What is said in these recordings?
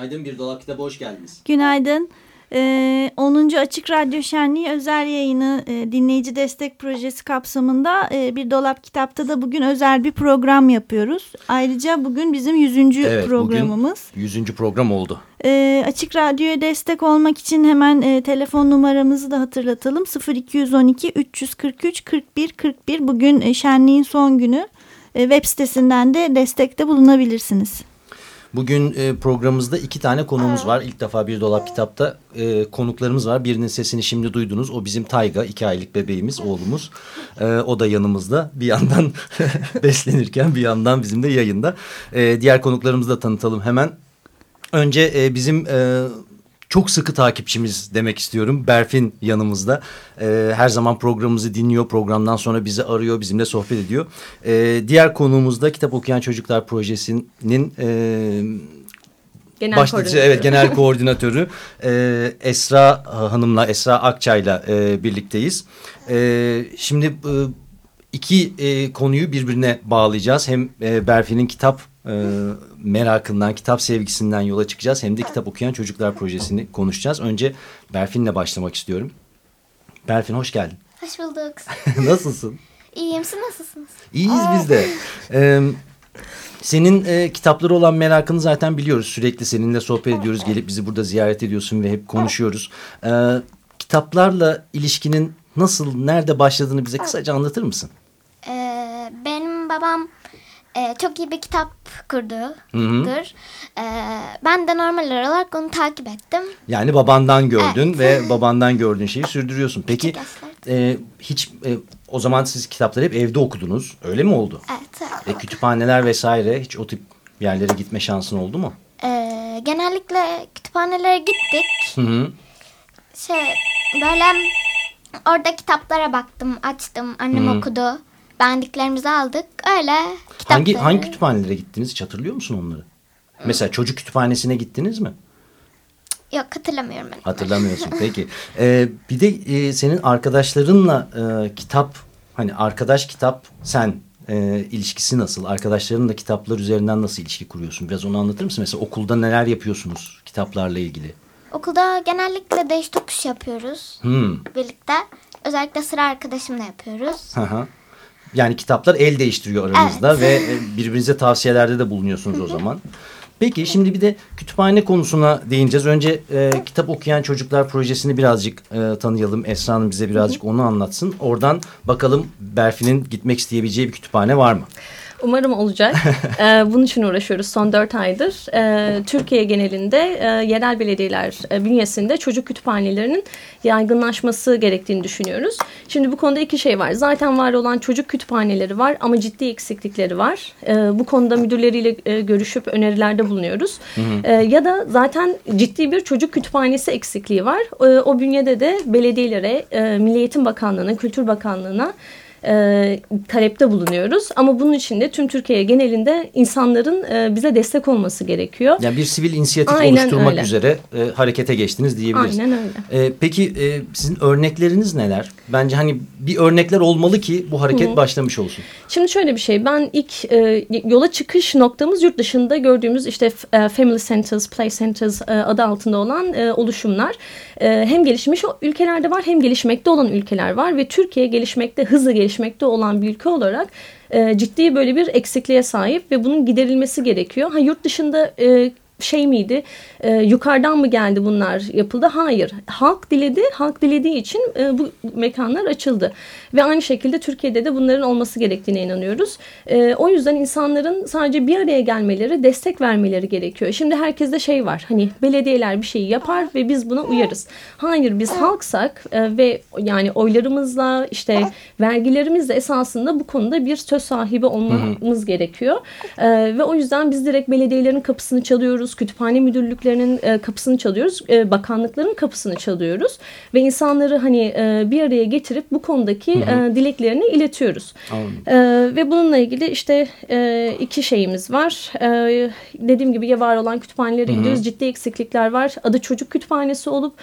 Günaydın Bir Dolap Kitabı hoş geldiniz. Günaydın. Ee, 10. Açık Radyo Şenliği özel yayını e, dinleyici destek projesi kapsamında e, Bir Dolap Kitap'ta da bugün özel bir program yapıyoruz. Ayrıca bugün bizim 100. Evet, programımız. bugün 100. program oldu. Ee, Açık Radyo'ya destek olmak için hemen e, telefon numaramızı da hatırlatalım. 0212 343 41 41 bugün e, şenliğin son günü. E, web sitesinden de destekte bulunabilirsiniz. Bugün e, programımızda iki tane konuğumuz var. İlk defa Bir Dolap Kitap'ta e, konuklarımız var. Birinin sesini şimdi duydunuz. O bizim Tayga, iki aylık bebeğimiz, oğlumuz. E, o da yanımızda. Bir yandan beslenirken bir yandan bizim de yayında. E, diğer konuklarımızı da tanıtalım hemen. Önce e, bizim e, çok sıkı takipçimiz demek istiyorum. Berfin yanımızda. E, her zaman programımızı dinliyor. Programdan sonra bizi arıyor, bizimle sohbet ediyor. E, diğer konuğumuz da Kitap Okuyan Çocuklar Projesi'nin... E, Genel Başlıcı evet genel koordinatörü e, Esra Hanım'la Esra Akçay'la e, birlikteyiz. E, şimdi e, iki e, konuyu birbirine bağlayacağız. Hem e, Berfi'nin kitap e, merakından, kitap sevgisinden yola çıkacağız. Hem de kitap okuyan çocuklar projesini konuşacağız. Önce Berfin'le başlamak istiyorum. Berfin hoş geldin. Hoş bulduk. Nasılsın? İyiyim, siz nasılsınız? İyiyiz biz de. Ee, senin e, kitapları olan merakını zaten biliyoruz. Sürekli seninle sohbet ediyoruz. Gelip bizi burada ziyaret ediyorsun ve hep konuşuyoruz. Ee, kitaplarla ilişkinin nasıl, nerede başladığını bize kısaca anlatır mısın? Ee, benim babam e, çok iyi bir kitap kurdudur. Ee, ben de normal olarak onu takip ettim. Yani babandan gördün Evet. ve babandan gördüğün şeyi sürdürüyorsun. Peki e, hiç e, o zaman siz kitapları hep evde okudunuz. Öyle mi oldu? Evet. E, kütüphaneler vesaire hiç o tip yerlere gitme şansın oldu mu? Ee, genellikle kütüphanelere gittik. Hı hı. Şey böyle orada kitaplara baktım, açtım. Annem Hı. okudu. Beğendiklerimizi aldık. Öyle kitapları. Hangi hangi kütüphanelere gittiniz? Hiç hatırlıyor musun onları? Mesela çocuk kütüphanesine gittiniz mi? Yok hatırlamıyorum ben. Hatırlamıyorsun. Peki. Ee, bir de e, senin arkadaşlarınla e, kitap hani arkadaş kitap sen e, ilişkisi nasıl? Arkadaşlarınla kitaplar üzerinden nasıl ilişki kuruyorsun? Biraz onu anlatır mısın? Mesela okulda neler yapıyorsunuz kitaplarla ilgili? Okulda genellikle değiş tokuş yapıyoruz. Hmm. Birlikte. Özellikle sıra arkadaşımla yapıyoruz. Hı hı. Yani kitaplar el değiştiriyor aranızda ve e, birbirinize tavsiyelerde de bulunuyorsunuz o zaman. Peki şimdi bir de kütüphane konusuna değineceğiz. Önce e, kitap okuyan çocuklar projesini birazcık e, tanıyalım. Esra Hanım bize birazcık onu anlatsın. Oradan bakalım Berfi'nin gitmek isteyebileceği bir kütüphane var mı? Umarım olacak. Ee, bunun için uğraşıyoruz son dört aydır. Ee, Türkiye genelinde e, yerel belediyeler e, bünyesinde çocuk kütüphanelerinin yaygınlaşması gerektiğini düşünüyoruz. Şimdi bu konuda iki şey var. Zaten var olan çocuk kütüphaneleri var ama ciddi eksiklikleri var. Ee, bu konuda müdürleriyle e, görüşüp önerilerde bulunuyoruz. Ee, ya da zaten ciddi bir çocuk kütüphanesi eksikliği var. Ee, o bünyede de belediyelere, e, Milli Eğitim Bakanlığı'na, Kültür Bakanlığı'na e, talepte bulunuyoruz. Ama bunun için de tüm Türkiye genelinde insanların e, bize destek olması gerekiyor. Yani bir sivil inisiyatif Aynen oluşturmak öyle. üzere e, harekete geçtiniz diyebiliriz. Aynen öyle. E, peki e, sizin örnekleriniz neler? Bence hani bir örnekler olmalı ki bu hareket başlamış olsun. Şimdi şöyle bir şey. Ben ilk e, yola çıkış noktamız yurt dışında gördüğümüz işte e, Family Centers, Play Centers e, adı altında olan e, oluşumlar. E, hem gelişmiş ülkelerde var hem gelişmekte olan ülkeler var ve Türkiye gelişmekte, hızlı gelişmekte olan bir ülke olarak e, ciddi böyle bir eksikliğe sahip ve bunun giderilmesi gerekiyor. Ha, yurt dışında e, şey miydi? E, yukarıdan mı geldi bunlar yapıldı? Hayır. Halk diledi. Halk dilediği için e, bu mekanlar açıldı. Ve aynı şekilde Türkiye'de de bunların olması gerektiğine inanıyoruz. E, o yüzden insanların sadece bir araya gelmeleri, destek vermeleri gerekiyor. Şimdi herkeste şey var. Hani belediyeler bir şeyi yapar ve biz buna uyarız. Hayır biz halksak e, ve yani oylarımızla işte vergilerimizle esasında bu konuda bir söz sahibi olmamız gerekiyor. E, ve o yüzden biz direkt belediyelerin kapısını çalıyoruz. Kütüphane müdürlüklerinin e, kapısını çalıyoruz. E, bakanlıkların kapısını çalıyoruz. Ve insanları hani e, bir araya getirip bu konudaki e, dileklerini iletiyoruz. E, ve bununla ilgili işte e, iki şeyimiz var. E, dediğim gibi ya var olan kütüphanelere gidiyoruz. Ciddi eksiklikler var. Adı çocuk kütüphanesi olup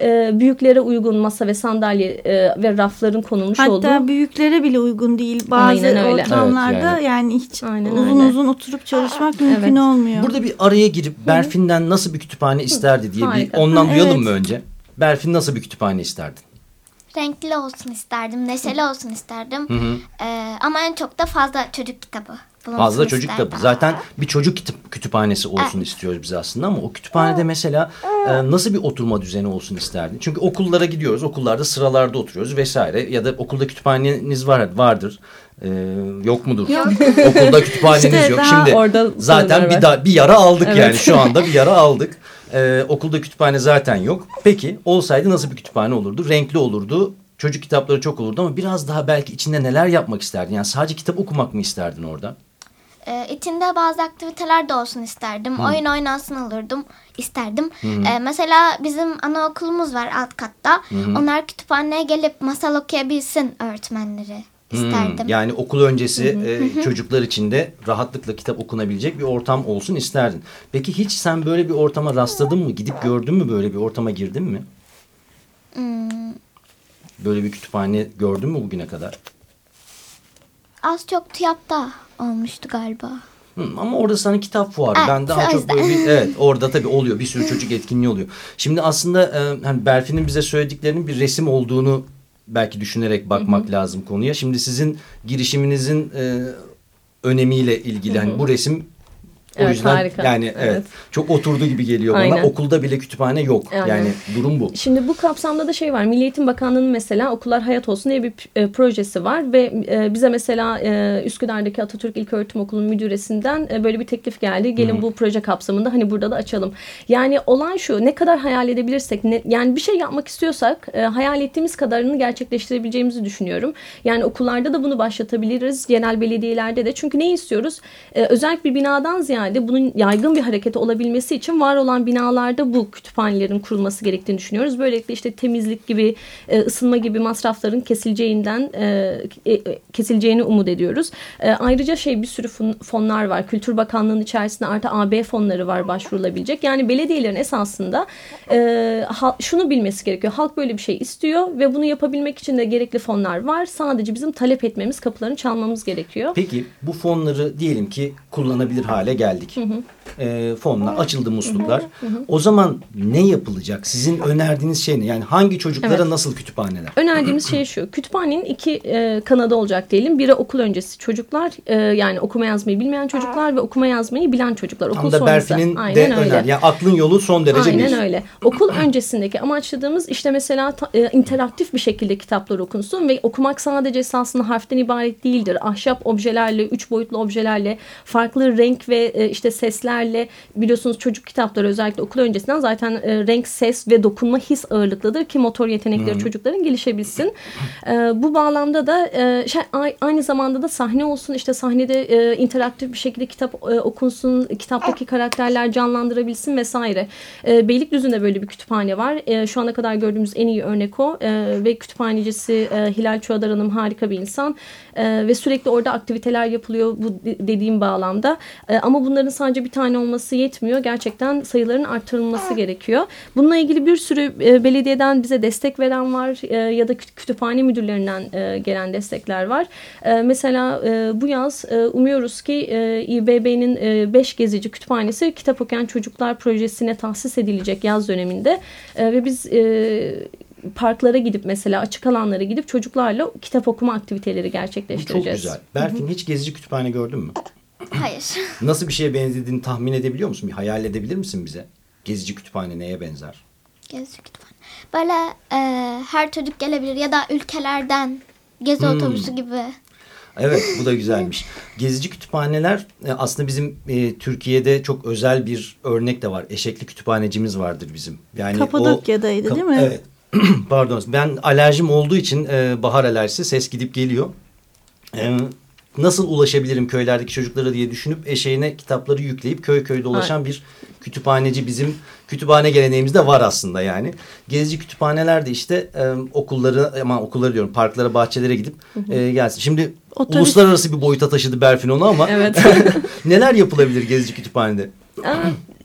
e, büyüklere uygun masa ve sandalye e, ve rafların konulmuş Hatta olduğu. büyüklere bile uygun değil. Bazı ortamlarda Evet, yani. yani. hiç Aynen uzun öyle. uzun oturup çalışmak mümkün Evet. olmuyor. Burada bir araya girip Berfin'den nasıl bir kütüphane isterdi diye bir ondan Ha, duyalım evet. mı önce? Berfin nasıl bir kütüphane isterdin? Renkli olsun isterdim, neşeli olsun isterdim. Ee, ama en çok da fazla çocuk kitabı Fazla çocuk kitabı. Zaten bir çocuk kitap, kütüphanesi olsun istiyoruz biz aslında ama o kütüphanede mesela e, nasıl bir oturma düzeni olsun isterdin? Çünkü okullara gidiyoruz. Okullarda sıralarda oturuyoruz vesaire. Ya da okulda kütüphaneniz var vardır. E, yok mudur? Okulda kütüphaneniz İşte yok. Şimdi orada zaten bir da, bir yara aldık Evet. yani şu anda bir yara aldık. E, okulda kütüphane zaten yok. Peki olsaydı nasıl bir kütüphane olurdu? Renkli olurdu. Çocuk kitapları çok olurdu ama biraz daha belki içinde neler yapmak isterdin? Yani sadece kitap okumak mı isterdin orada? Ee, içinde bazı aktiviteler de olsun isterdim. Oyun oynansın olurdum isterdim. Ee, mesela bizim anaokulumuz var alt katta. Onlar kütüphaneye gelip masal okuyabilsin öğretmenleri isterdim. Hmm, yani okul öncesi e, çocuklar için de rahatlıkla kitap okunabilecek bir ortam olsun isterdin. Peki hiç sen böyle bir ortama rastladın mı? Gidip gördün mü böyle bir ortama girdin mi? Hmm, Böyle bir kütüphane gördün mü bugüne kadar? az çok TÜYAP'ta olmuştu galiba. Hı, ama orada sana kitap fuarı. Evet, ben daha çok böyle bir, evet orada tabii oluyor. Bir sürü çocuk etkinliği oluyor. Şimdi aslında e, hani Berfin'in bize söylediklerinin bir resim olduğunu belki düşünerek bakmak lazım konuya. Şimdi sizin girişiminizin e, önemiyle ilgili hani bu resim o Evet, yüzden harika. yani evet. Evet. çok oturdu gibi geliyor bana. Aynen. Okulda bile kütüphane yok. Aynen. Yani durum bu. Şimdi bu kapsamda da şey var. Milli Eğitim Bakanlığı'nın mesela Okullar Hayat Olsun diye bir e, projesi var ve e, bize mesela e, Üsküdar'daki Atatürk İlköğretim Okulu'nun müdüresinden e, böyle bir teklif geldi. Gelin bu proje kapsamında hani burada da açalım. Yani olan şu ne kadar hayal edebilirsek ne, yani bir şey yapmak istiyorsak e, hayal ettiğimiz kadarını gerçekleştirebileceğimizi düşünüyorum. Yani okullarda da bunu başlatabiliriz. Genel belediyelerde de. Çünkü ne istiyoruz? E, özellikle bir binadan ziyade bunun yaygın bir hareket olabilmesi için var olan binalarda bu kütüphanelerin kurulması gerektiğini düşünüyoruz. Böylelikle işte temizlik gibi, e, ısınma gibi masrafların kesileceğinden e, e, kesileceğini umut ediyoruz. Ayrıca şey bir sürü fon- fonlar var. Kültür Bakanlığı'nın içerisinde artı AB fonları var başvurulabilecek. Yani belediyelerin esasında şunu bilmesi gerekiyor. Halk böyle bir şey istiyor ve bunu yapabilmek için de gerekli fonlar var. Sadece bizim talep etmemiz, kapılarını çalmamız gerekiyor. Peki bu fonları diyelim ki kullanabilir hale geldik. Ee, fonlar açıldı musluklar. O zaman ne yapılacak? Sizin önerdiğiniz şey ne? Yani hangi çocuklara Evet. nasıl kütüphaneler? Önerdiğimiz şey şu. Kütüphanenin iki e, kanadı olacak diyelim. Biri okul öncesi çocuklar e, yani okuma yazmayı bilmeyen çocuklar ve okuma yazmayı bilen çocuklar. Okul Tam da sonrası. Berfin'in de Aynen öyle. Yani aklın yolu son derece Aynen bir. öyle. Okul öncesindeki amaçladığımız işte mesela ta- e, interaktif bir şekilde kitaplar okunsun ve okumak sadece esasında harften ibaret değildir. Ahşap objelerle, üç boyutlu objelerle, farklı renk ve e, işte seslerle biliyorsunuz çocuk kitapları özellikle okul öncesinden zaten e, renk, ses ve dokunma his ağırlıklıdır ki motor yetenekleri çocukların gelişebilsin. E, bu bağlamda da e, şey, aynı zamanda da sahne olsun işte sahnede e, interaktif bir şekilde kitap e, okunsun, kitaptaki karakterler canlandırabilsin vesaire. E, Beylikdüzü'nde böyle bir kütüphane var. E, şu ana kadar gördüğümüz en iyi örnek o E, ve kütüphanecisi e, Hilal Çuadar Hanım harika bir insan E, ve sürekli orada aktiviteler yapılıyor bu de- dediğim bağlamda. E, ama bunların sadece bir tane olması yetmiyor. Gerçekten sayıların arttırılması gerekiyor. Bununla ilgili bir sürü e, belediyeden bize destek veren var e, ya da kü- kütüphane müdürlerinden e, gelen destekler var. E, mesela e, bu yaz e, umuyoruz ki e, İBB'nin 5 gezici kütüphanesi kitap okuyan çocuklar projesine tahsis edilecek yaz döneminde E, ve biz e, parklara gidip mesela açık alanlara gidip çocuklarla kitap okuma aktiviteleri Bu çok gerçekleştireceğiz. güzel. Berfin hiç gezici kütüphane gördün mü? Hayır. Nasıl bir şeye benzediğini tahmin edebiliyor musun? Bir hayal edebilir misin bize? Gezici kütüphane neye benzer? Gezi kütüphane. Böyle e, her çocuk gelebilir ya da ülkelerden gezi Hmm. otobüsü gibi. Evet bu da güzelmiş. Gezici kütüphaneler e, aslında bizim e, Türkiye'de çok özel bir örnek de var. Eşekli kütüphanecimiz vardır bizim. Yani Kapadokya'daydı o, değil mi? Evet. Pardon ben alerjim olduğu için e, bahar alerjisi ses gidip geliyor. E, nasıl ulaşabilirim köylerdeki çocuklara diye düşünüp eşeğine kitapları yükleyip köy köy dolaşan bir kütüphaneci bizim kütüphane geleneğimizde var aslında yani. Gezici kütüphaneler de işte e, okulları ama okulları diyorum parklara bahçelere gidip e, gelsin. Şimdi Otobüs- uluslararası bir boyuta taşıdı Berfin onu ama Evet. neler yapılabilir gezici kütüphanede?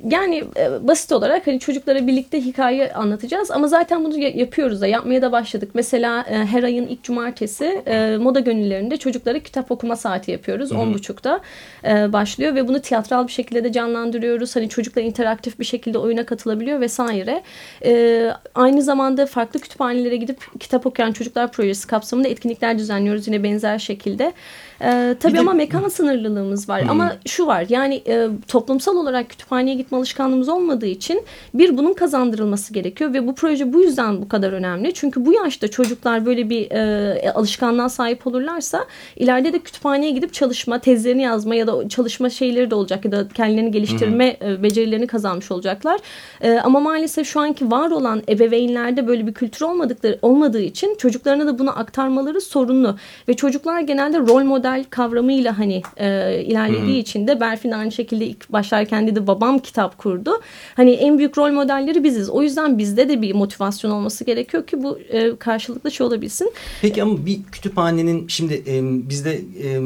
Yani e, basit olarak hani çocuklara birlikte hikaye anlatacağız ama zaten bunu ya- yapıyoruz da yapmaya da başladık. Mesela e, her ayın ilk cumartesi e, moda gönüllerinde çocuklara kitap okuma saati yapıyoruz. 10.30'da e, başlıyor ve bunu tiyatral bir şekilde de canlandırıyoruz. Hani çocuklar interaktif bir şekilde oyuna katılabiliyor vesaire. E, aynı zamanda farklı kütüphanelere gidip kitap okuyan çocuklar projesi kapsamında etkinlikler düzenliyoruz yine benzer şekilde. E, tabii Bir de- ama mekan sınırlılığımız var. Ama şu var yani e, toplumsal olarak kütüphaneye gitme alışkanlığımız olmadığı için bir bunun kazandırılması gerekiyor ve bu proje bu yüzden bu kadar önemli. Çünkü bu yaşta çocuklar böyle bir e, alışkanlığa sahip olurlarsa ileride de kütüphaneye gidip çalışma, tezlerini yazma ya da çalışma şeyleri de olacak ya da kendilerini geliştirme e, becerilerini kazanmış olacaklar. E, ama maalesef şu anki var olan ebeveynlerde böyle bir kültür olmadıkları olmadığı için çocuklarına da bunu aktarmaları sorunlu ve çocuklar genelde rol model kavramıyla hani e, ilerlediği için de Berfin aynı şekilde ilk başlarken dedi babam kitap kurdu. Hani en büyük rol modelleri biziz. O yüzden bizde de bir motivasyon olması gerekiyor ki bu e, karşılıklı şey olabilsin. Peki ama bir kütüphanenin şimdi e, bizde e,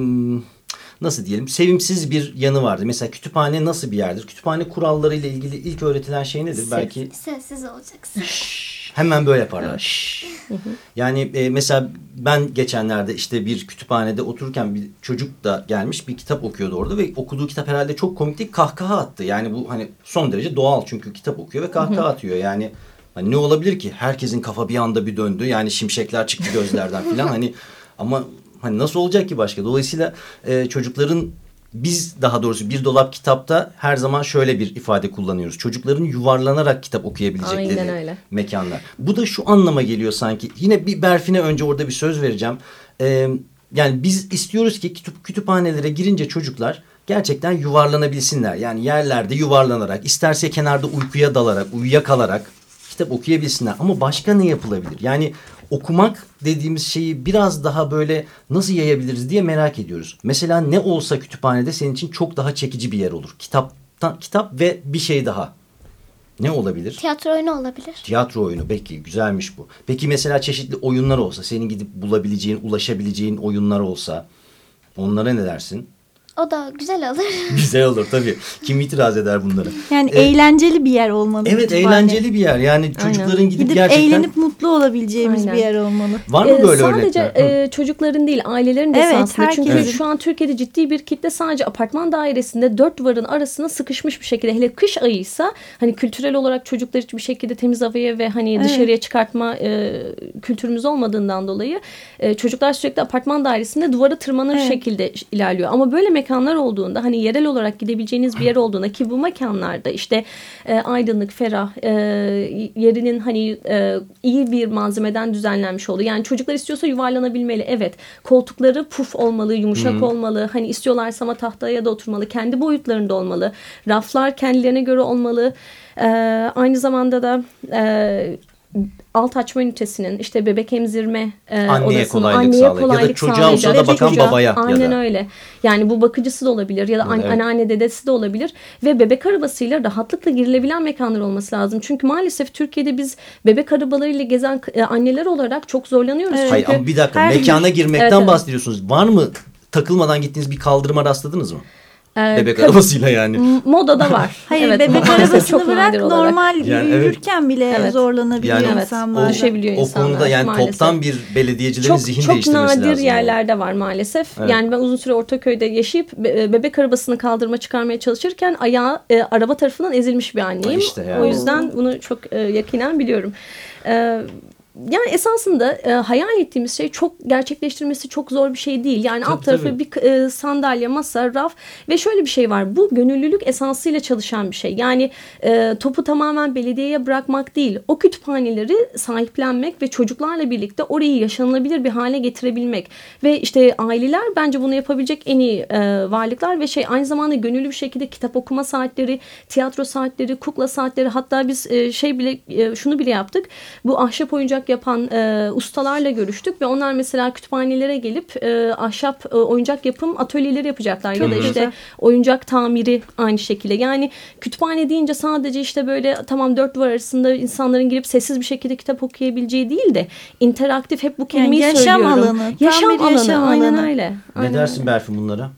nasıl diyelim sevimsiz bir yanı vardı. Mesela kütüphane nasıl bir yerdir? Kütüphane kuralları ile ilgili ilk öğretilen şey nedir? Belki Sessiz olacaksın. Hemen böyle yaparlar. Şşş. Yani e, mesela ben geçenlerde işte bir kütüphanede otururken bir çocuk da gelmiş bir kitap okuyordu orada ve okuduğu kitap herhalde çok komik değil kahkaha attı. Yani bu hani son derece doğal çünkü kitap okuyor ve kahkaha atıyor. Yani hani ne olabilir ki? Herkesin kafa bir anda bir döndü. Yani şimşekler çıktı gözlerden falan hani ama hani nasıl olacak ki başka? Dolayısıyla e, çocukların biz daha doğrusu bir dolap kitapta her zaman şöyle bir ifade kullanıyoruz. Çocukların yuvarlanarak kitap okuyabilecekleri mekanlar. Bu da şu anlama geliyor sanki. Yine bir Berfin'e önce orada bir söz vereceğim. Ee, yani biz istiyoruz ki kütüp, kütüphanelere girince çocuklar gerçekten yuvarlanabilsinler. Yani yerlerde yuvarlanarak, isterse kenarda uykuya dalarak, uyuyakalarak kitap okuyabilsinler. Ama başka ne yapılabilir? Yani okumak dediğimiz şeyi biraz daha böyle nasıl yayabiliriz diye merak ediyoruz. Mesela ne olsa kütüphanede senin için çok daha çekici bir yer olur. Kitaptan, kitap ve bir şey daha. Ne olabilir? Tiyatro oyunu olabilir. Tiyatro oyunu peki güzelmiş bu. Peki mesela çeşitli oyunlar olsa senin gidip bulabileceğin, ulaşabileceğin oyunlar olsa onlara ne dersin? O da güzel olur. Güzel olur tabii. Kim itiraz eder bunlara? Yani Evet. eğlenceli bir yer olmalı. Evet kütüphane. eğlenceli bir yer. Yani çocukların gidip, Gidip gerçekten eğlenip mutlu olabileceğimiz Aynen. bir yer olmalı. var mı Ee, böyle sadece örnekler? Hı. e, çocukların değil ailelerin de Evet, esasında. Çünkü herkesin. şu an Türkiye'de ciddi bir kitle sadece apartman dairesinde dört duvarın arasına sıkışmış bir şekilde hele kış ayıysa hani kültürel olarak çocuklar hiçbir şekilde temiz havaya ve hani Evet. dışarıya çıkartma e, kültürümüz olmadığından dolayı e, çocuklar sürekli apartman dairesinde duvara tırmanır Evet. şekilde ilerliyor. Ama böyle mekanlar olduğunda hani yerel olarak gidebileceğiniz bir yer olduğunda ki bu mekanlarda işte e, aydınlık, ferah, e, yerinin hani e, iyi bir malzemeden düzenlenmiş olduğu. Yani çocuklar istiyorsa yuvarlanabilmeli. Evet. Koltukları puf olmalı, yumuşak olmalı. Hani istiyorlarsa ama tahtaya da oturmalı. Kendi boyutlarında olmalı. Raflar kendilerine göre olmalı. E, aynı zamanda da e, alt açma ünitesinin işte bebek emzirme e, Anneye odasının kolaylık anneye sağlayacak. Ya da kolaylık çocuğa sağlayacak. olsa da bakan Çocuğa- babaya ya Aynen da. öyle. Yani bu bakıcısı da olabilir ya da an- Evet. anneanne dedesi de olabilir ve bebek arabasıyla rahatlıkla girilebilen mekanlar olması lazım. Çünkü maalesef Türkiye'de biz bebek arabalarıyla gezen e, anneler olarak çok zorlanıyoruz. Evet. Hayır ama bir dakika mekana girmekten Evet, evet. bahsediyorsunuz. Var mı takılmadan gittiğiniz bir kaldırıma rastladınız mı? E, Bebek arabasıyla yani. modada var. Hayır Evet, bebek arabasını çok bırak nadir normal Yani yürürken bile Evet. zorlanabiliyor Yani insan o-. Düşebiliyor O insanlar konuda yani maalesef. toptan bir belediyecilerin çok, zihin çok değiştirmesi nadir lazım. yani. yerlerde var maalesef. Evet. Yani ben uzun süre Ortaköy'de yaşayıp be- bebek arabasını kaldırma çıkarmaya çalışırken ayağı e, araba tarafından ezilmiş bir anneyim. İşte yani. O yüzden bunu çok e, yakinen biliyorum. E, yani esasında e, hayal ettiğimiz şey çok gerçekleştirmesi çok zor bir şey değil. Yani Tabii, alt tarafı tabii. bir e, sandalye, masa, raf ve şöyle bir şey var. Bu gönüllülük esasıyla çalışan bir şey. Yani e, topu tamamen belediyeye bırakmak değil. O kütüphaneleri sahiplenmek ve çocuklarla birlikte orayı yaşanılabilir bir hale getirebilmek. Ve işte aileler bence bunu yapabilecek en iyi e, varlıklar ve şey aynı zamanda gönüllü bir şekilde kitap okuma saatleri, tiyatro saatleri, kukla saatleri hatta biz e, şey bile e, şunu bile yaptık. Bu ahşap oyuncak yapan e, ustalarla görüştük ve onlar mesela kütüphanelere gelip e, ahşap e, oyuncak yapım atölyeleri yapacaklar ya da işte oyuncak tamiri aynı şekilde. Yani kütüphane deyince sadece işte böyle tamam dört duvar arasında insanların girip sessiz bir şekilde kitap okuyabileceği değil de interaktif hep bu kelimeyi yaşam söylüyorum. alanı, Yaşam alanı. yaşam Aynen alanı. öyle. Ne Aynen dersin Berfin bunlara?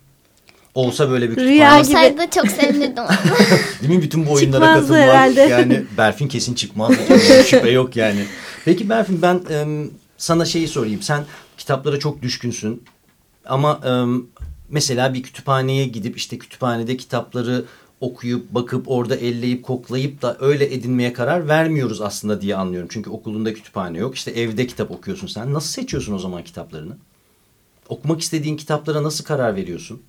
Olsa böyle bir Rüya kütüphane. gibi. Olsaydı çok sevinirdim. Değil mi bütün bu oyunlara Çıkmazdı katılmak? herhalde. Yani Berfin kesin çıkmaz. Hiç Şüphe yok yani. Peki Berfin ben em, sana şeyi sorayım. Sen kitaplara çok düşkünsün. Ama em, mesela bir kütüphaneye gidip işte kütüphanede kitapları okuyup bakıp orada elleyip koklayıp da öyle edinmeye karar vermiyoruz aslında diye anlıyorum. Çünkü okulunda kütüphane yok. İşte evde kitap okuyorsun sen. Nasıl seçiyorsun o zaman kitaplarını? Okumak istediğin kitaplara nasıl karar veriyorsun?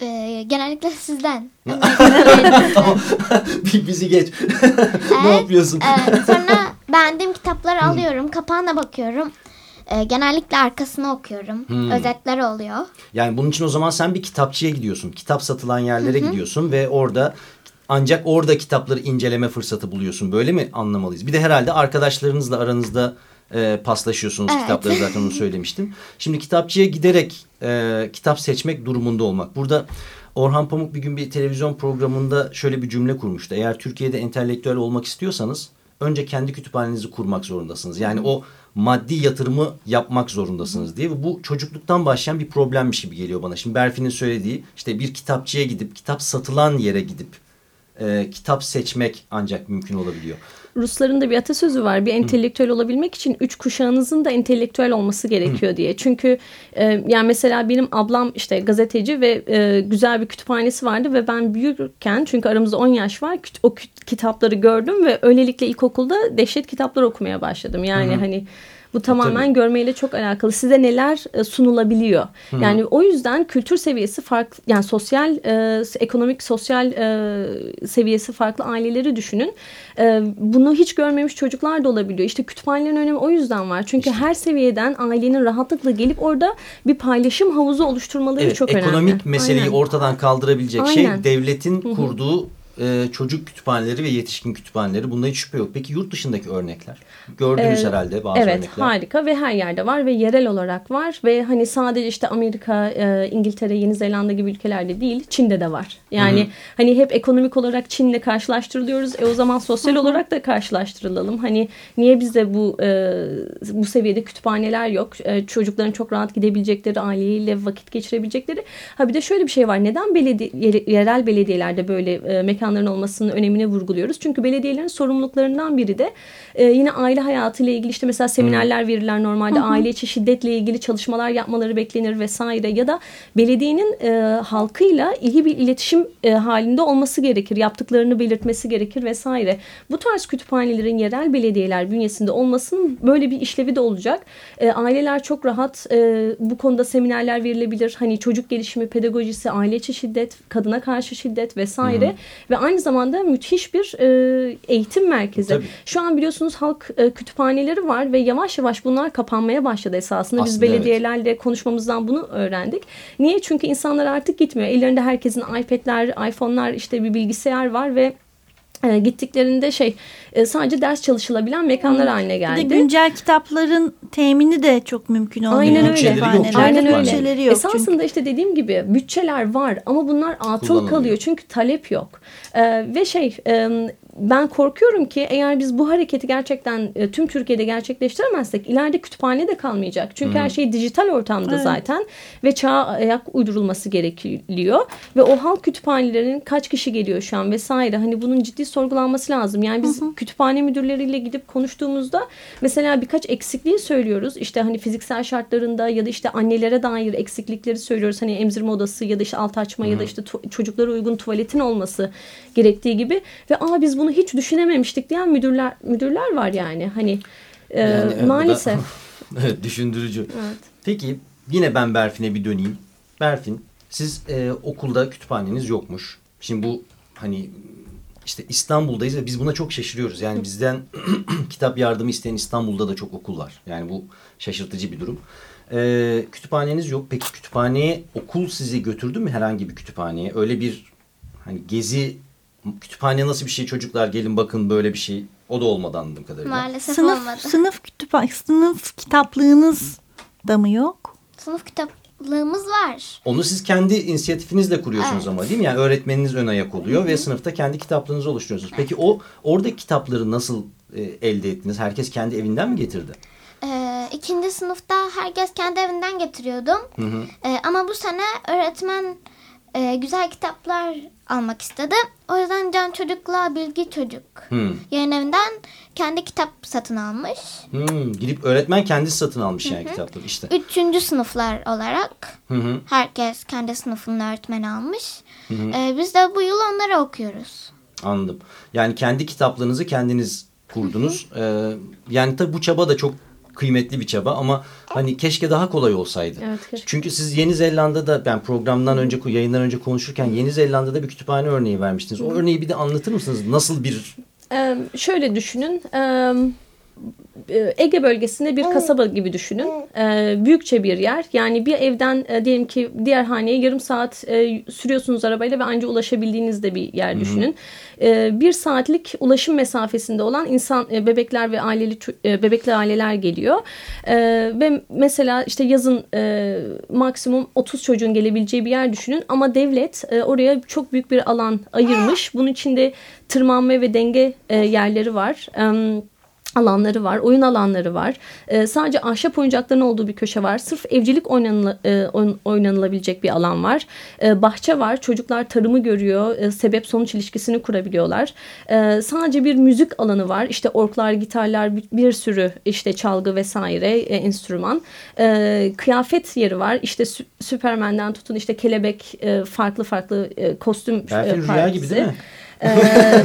Ee, genellikle sizden. tamam. Bizi geç. ne yapıyorsun? Ee, sonra beğendiğim kitapları alıyorum. Kapağına bakıyorum. Ee, genellikle arkasını okuyorum. Hmm. Özetler oluyor. Yani bunun için o zaman sen bir kitapçıya gidiyorsun. Kitap satılan yerlere gidiyorsun ve orada ancak orada kitapları inceleme fırsatı buluyorsun. Böyle mi anlamalıyız? Bir de herhalde arkadaşlarınızla aranızda e, paslaşıyorsunuz Evet. kitapları zaten onu söylemiştim. Şimdi kitapçıya giderek e, kitap seçmek durumunda olmak. Burada Orhan Pamuk bir gün bir televizyon programında şöyle bir cümle kurmuştu. Eğer Türkiye'de entelektüel olmak istiyorsanız önce kendi kütüphanenizi kurmak zorundasınız. Yani o maddi yatırımı yapmak zorundasınız diye. Bu çocukluktan başlayan bir problemmiş gibi geliyor bana. Şimdi Berfin'in söylediği işte bir kitapçıya gidip kitap satılan yere gidip e, kitap seçmek ancak mümkün olabiliyor. Rusların da bir atasözü var. Bir entelektüel olabilmek için üç kuşağınızın da entelektüel olması gerekiyor diye. Çünkü e, yani mesela benim ablam işte gazeteci ve e, güzel bir kütüphanesi vardı ve ben büyürken çünkü aramızda 10 yaş var o kitapları gördüm ve öylelikle ilkokulda dehşet kitaplar okumaya başladım. Yani hani bu tamamen tabii. görmeyle çok alakalı. Size neler e, sunulabiliyor. Yani o yüzden kültür seviyesi farklı yani sosyal e, ekonomik sosyal e, seviyesi farklı aileleri düşünün. E, bunu hiç görmemiş çocuklar da olabiliyor. İşte kütüphanelerin önemi o yüzden var. Çünkü her seviyeden ailenin rahatlıkla gelip orada bir paylaşım havuzu oluşturmaları Evet, çok önemli. ekonomik meseleyi Aynen. ortadan kaldırabilecek şey Aynen. devletin kurduğu e, çocuk kütüphaneleri ve yetişkin kütüphaneleri. Bunda hiç şüphe yok. Peki yurt dışındaki örnekler? Gördünüz Ee, herhalde bazı evet örnekler. harika ve her yerde var ve yerel olarak var ve hani sadece işte Amerika, e, İngiltere, Yeni Zelanda gibi ülkelerde değil Çin'de de var. Yani hani hep ekonomik olarak Çin'le karşılaştırılıyoruz. E o zaman sosyal olarak da karşılaştırılalım. Hani niye bizde bu e, bu seviyede kütüphaneler yok? E, çocukların çok rahat gidebilecekleri, aileyle vakit geçirebilecekleri. Ha bir de şöyle bir şey var. Neden belediye, yerel belediyelerde böyle e, mekanların olmasının önemine vurguluyoruz? Çünkü belediyelerin sorumluluklarından biri de e, yine aile hayatıyla ilgili işte mesela seminerler verirler normalde aile içi şiddetle ilgili çalışmalar yapmaları beklenir vesaire ya da belediyenin e, halkıyla iyi bir iletişim e, halinde olması gerekir yaptıklarını belirtmesi gerekir vesaire. Bu tarz kütüphanelerin yerel belediyeler bünyesinde olmasının böyle bir işlevi de olacak. E, aileler çok rahat e, bu konuda seminerler verilebilir. Hani çocuk gelişimi pedagojisi aile içi şiddet kadına karşı şiddet vesaire ve aynı zamanda müthiş bir e, eğitim merkezi Tabii. şu an biliyorsunuz halk e, kütüphaneleri var ve yavaş yavaş bunlar kapanmaya başladı esasında. Biz Aslında evet. belediyelerle konuşmamızdan bunu öğrendik. Niye? Çünkü insanlar artık gitmiyor. Ellerinde herkesin iPad'ler, iPhone'lar işte bir bilgisayar var ve e, gittiklerinde şey e, sadece ders çalışılabilen mekanlar haline Bir de geldi. güncel kitapların temini de çok mümkün olmuyor. Aynen öyle. Yok. Aynen öyle. Bütçeleri yok çünkü. Esasında işte dediğim gibi bütçeler var ama bunlar atıl kalıyor çünkü talep yok. Ee, ve şey e, ben korkuyorum ki eğer biz bu hareketi gerçekten e, tüm Türkiye'de gerçekleştiremezsek ileride kütüphane de kalmayacak. Çünkü her şey dijital ortamda Evet. zaten ve çağa ayak uydurulması gerekiyor. Ve o halk kütüphanelerinin kaç kişi geliyor şu an vesaire hani bunun ciddi sorgulanması lazım. Yani biz kütüphane müdürleriyle gidip konuştuğumuzda mesela birkaç eksikliği söylüyoruz. İşte hani fiziksel şartlarında ya da işte annelere dair eksiklikleri söylüyoruz. Hani emzirme odası ya da işte alt açma ya da işte çocuklara uygun tuvaletin olması gerektiği gibi ve aa biz bunu hiç düşünememiştik diyen müdürler müdürler var yani. Hani Ee, Yani, da- maalesef. evet, düşündürücü. Evet. Peki yine ben Berfin'e bir döneyim. Berfin siz e, okulda kütüphaneniz yokmuş. Şimdi bu hani işte İstanbul'dayız ve biz buna çok şaşırıyoruz. Yani bizden kitap yardımı isteyen İstanbul'da da çok okul var. Yani bu şaşırtıcı bir durum. E, kütüphaneniz yok. Peki kütüphaneye okul sizi götürdü mü herhangi bir kütüphaneye? Öyle bir hani gezi kütüphane nasıl bir şey çocuklar gelin bakın böyle bir şey. O da olmadı anladığım kadarıyla. Maalesef Sınıf, olmadı. sınıf, kütüphan sınıf kitaplığınız da mı yok? Sınıf kitaplığımız var. Onu siz kendi inisiyatifinizle kuruyorsunuz Evet. ama değil mi? Yani öğretmeniniz ön ayak oluyor ve sınıfta kendi kitaplığınızı oluşturuyorsunuz. Peki o oradaki kitapları nasıl e, elde ettiniz? Herkes kendi evinden mi getirdi? Ee, ikinci sınıfta herkes kendi evinden getiriyordum. Ee, ama bu sene öğretmen e, güzel kitaplar almak istedi. O yüzden Can Çocuk'la Bilgi Çocuk Hı. yayın evinden kendi kitap satın almış. Hmm, gidip öğretmen kendisi satın almış yani kitapları işte. Üçüncü sınıflar olarak Hı hı. herkes kendi sınıfının öğretmeni almış. Ee, biz de bu yıl onları okuyoruz. Anladım. Yani kendi kitaplığınızı kendiniz kurdunuz. Ee, yani tabii bu çaba da çok kıymetli bir çaba ama hani keşke daha kolay olsaydı. Evet, keşke. Çünkü siz Yeni Zelanda'da ben programdan önce yayından önce konuşurken Yeni Zelanda'da bir kütüphane örneği vermiştiniz. O örneği bir de anlatır mısınız? Nasıl bir Ee, şöyle düşünün. Ee, Ege bölgesinde bir kasaba gibi düşünün. Ee, büyükçe bir yer. Yani bir evden e, diyelim ki diğer haneye yarım saat e, sürüyorsunuz arabayla ve anca ulaşabildiğiniz de bir yer düşünün. Bir saatlik ulaşım mesafesinde olan insan e, bebekler ve aileli e, bebekli aileler geliyor. Ve mesela işte yazın e, maksimum 30 çocuğun gelebileceği bir yer düşünün ama devlet e, oraya çok büyük bir alan ayırmış. Bunun içinde tırmanma ve denge e, yerleri var. Em, alanları var, oyun alanları var. Ee, sadece ahşap oyuncakların olduğu bir köşe var. Sırf evcilik oynanıla, e, oyn- oynanılabilecek bir alan var. Ee, bahçe var. Çocuklar tarımı görüyor. e, sebep sonuç ilişkisini kurabiliyorlar. Ee, sadece bir müzik alanı var. İşte orklar, gitarlar, bir, bir sürü işte çalgı vesaire e, enstrüman. Ee, kıyafet yeri var. İşte Sü- Süpermen'den tutun işte kelebek e, farklı farklı e, kostüm e, Berfin rüya gibi değil mi? Ee,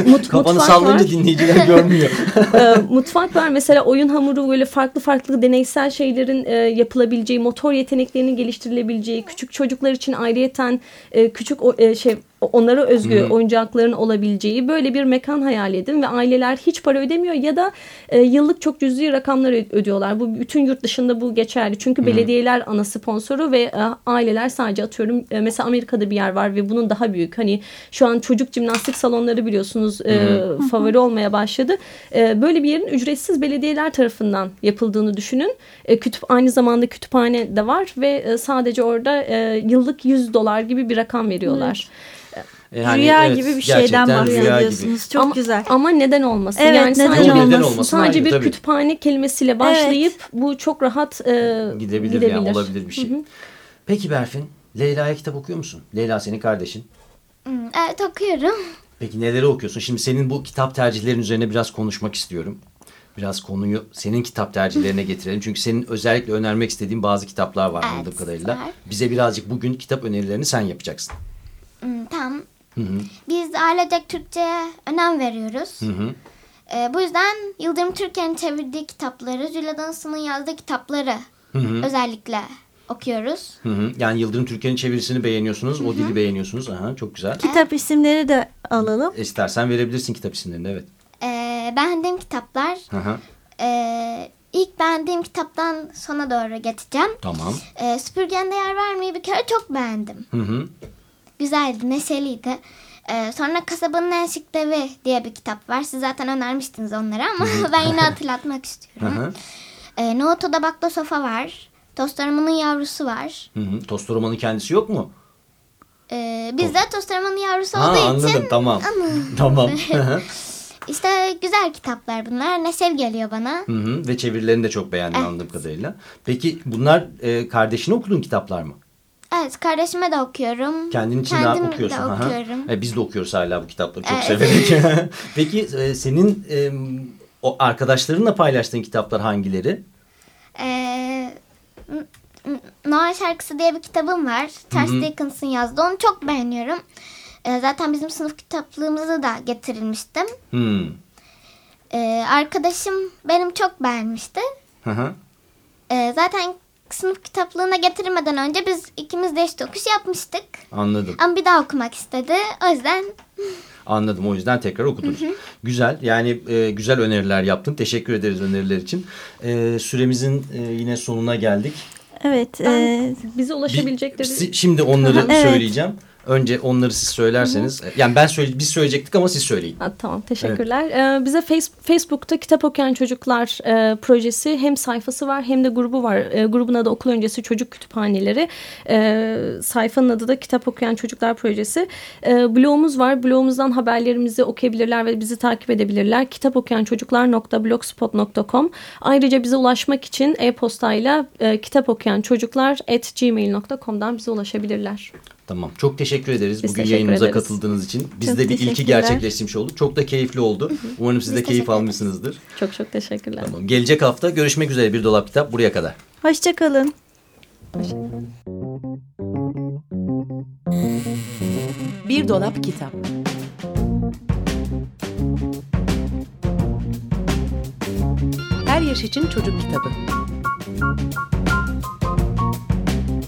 mut- Kafanı sallayınca var. dinleyiciler görmüyor. Ee, mutfak var. Mesela oyun hamuru böyle farklı farklı deneysel şeylerin e, yapılabileceği, motor yeteneklerinin geliştirilebileceği, küçük çocuklar için ayrıyeten e, küçük o- e, şey onlara özgü oyuncakların olabileceği böyle bir mekan hayal edin ve aileler hiç para ödemiyor ya da e, yıllık çok cüzi rakamlar ödüyorlar. Bu bütün yurt dışında bu geçerli. Çünkü belediyeler ana sponsoru ve e, aileler sadece atıyorum e, mesela Amerika'da bir yer var ve bunun daha büyük. Hani şu an çocuk jimnastik salonları biliyorsunuz e, favori olmaya başladı. E, böyle bir yerin ücretsiz belediyeler tarafından yapıldığını düşünün. E, kütüp aynı zamanda kütüphane de var ve e, sadece orada e, yıllık 100 dolar gibi bir rakam veriyorlar. Yani rüya evet, gibi bir şeyden bahsediyorsunuz. Çok ama, güzel. Ama neden olmasın? Evet, yani neden sadece, Yok, neden olmasın? olmasın? sadece Ayrı, bir tabii. kütüphane kelimesiyle başlayıp bu çok rahat e, Gidebilir, yani olabilir bir şey. Peki Berfin, Leyla'ya kitap okuyor musun? Leyla senin kardeşin. Hmm, Evet okuyorum. Peki neleri okuyorsun? Şimdi senin bu kitap tercihlerin üzerine biraz konuşmak istiyorum. Biraz konuyu senin kitap tercihlerine getirelim. Çünkü senin özellikle önermek istediğin bazı kitaplar var Evet, anladığım kadarıyla. var. Bize birazcık bugün kitap önerilerini sen yapacaksın. Hmm, tamam. Biz ailecek Türkçe'ye önem veriyoruz. Ee, bu yüzden Yıldırım Türkiye'nin çevirdiği kitapları, Julia Dunstan'ın yazdığı kitapları özellikle okuyoruz. Hı hı. Yani Yıldırım Türkiye'nin çevirisini beğeniyorsunuz, o dili beğeniyorsunuz. Aha, çok güzel. Kitap isimleri de alalım. İstersen verebilirsin kitap isimlerini, evet. Ee, beğendiğim kitaplar, Hı hı. ee, ilk beğendiğim kitaptan sona doğru geçeceğim. Tamam. Ee, Süpürgende Yer Vermeyi bir kere çok beğendim. Hı hı. Güzeldi, neşeliydi. Ee, sonra Kasabanın En Şık Devi diye bir kitap var. Siz zaten önermiştiniz onları ama ben yine hatırlatmak istiyorum. Ee, Nohuto'da Bakla Sofa var. Tostaromanın Yavrusu var. Hı hı. Tostoroman'ın kendisi yok mu? Ee, biz de Tostaromanın Yavrusu Ha, olduğu anladım için tamam. ama tamam. İşte güzel kitaplar bunlar. Neşel geliyor bana. Hı hı. Ve çevirilerini de çok beğendim Evet. anladığım kadarıyla. Peki bunlar e, kardeşine okuduğun kitaplar mı? Evet kardeşime de okuyorum. Kendin için Kendim de okuyorsun. de okuyorum. E, biz de okuyoruz hala bu kitapları çok Evet. severek. Peki e, senin e, o arkadaşlarınla paylaştığın kitaplar hangileri? Ee, Noel şarkısı diye bir kitabım var. Charles Dickens'ın yazdığı. Onu çok beğeniyorum. Ee, zaten bizim sınıf kitaplığımıza da getirilmiştim. Hmm. Ee, arkadaşım benim çok beğenmişti. Hı hı. Ee, zaten sınıf kitaplığına getirmeden önce biz ikimiz de eş okuş yapmıştık. Anladım. Ama bir daha okumak istedi. O yüzden Anladım. O yüzden tekrar okudunuz. Güzel. Yani e, güzel öneriler yaptın. Teşekkür ederiz öneriler için. E, süremizin e, yine sonuna geldik. Evet. Ben- e, Bize ulaşabilecekleri... şimdi onları Evet. söyleyeceğim. Önce onları siz söylerseniz. Yani ben söyle, biz söyleyecektik ama siz söyleyin. Ha, tamam teşekkürler. Ee, bize face, Facebook'ta Kitap Okuyan Çocuklar e, projesi hem sayfası var hem de grubu var. E, grubun adı Okul Öncesi Çocuk Kütüphaneleri. E, sayfanın adı da Kitap Okuyan Çocuklar Projesi. E, blogumuz var. Blogumuzdan haberlerimizi okuyabilirler ve bizi takip edebilirler. kitapokuyançocuklar.blogspot.com Ayrıca bize ulaşmak için e-postayla e, kitapokuyançocuklar.gmail.com'dan bize ulaşabilirler. Tamam. Çok teşekkür ederiz Biz bugün teşekkür yayınımıza ederiz. katıldığınız için. Biz Çok de bir ilki gerçekleştirmiş olduk. Çok da keyifli oldu. Umarım siz de keyif almışsınızdır. Çok çok teşekkürler. Tamam. Gelecek hafta görüşmek üzere bir dolap kitap buraya kadar. Hoşçakalın. Bir dolap kitap. Her yaş için çocuk kitabı.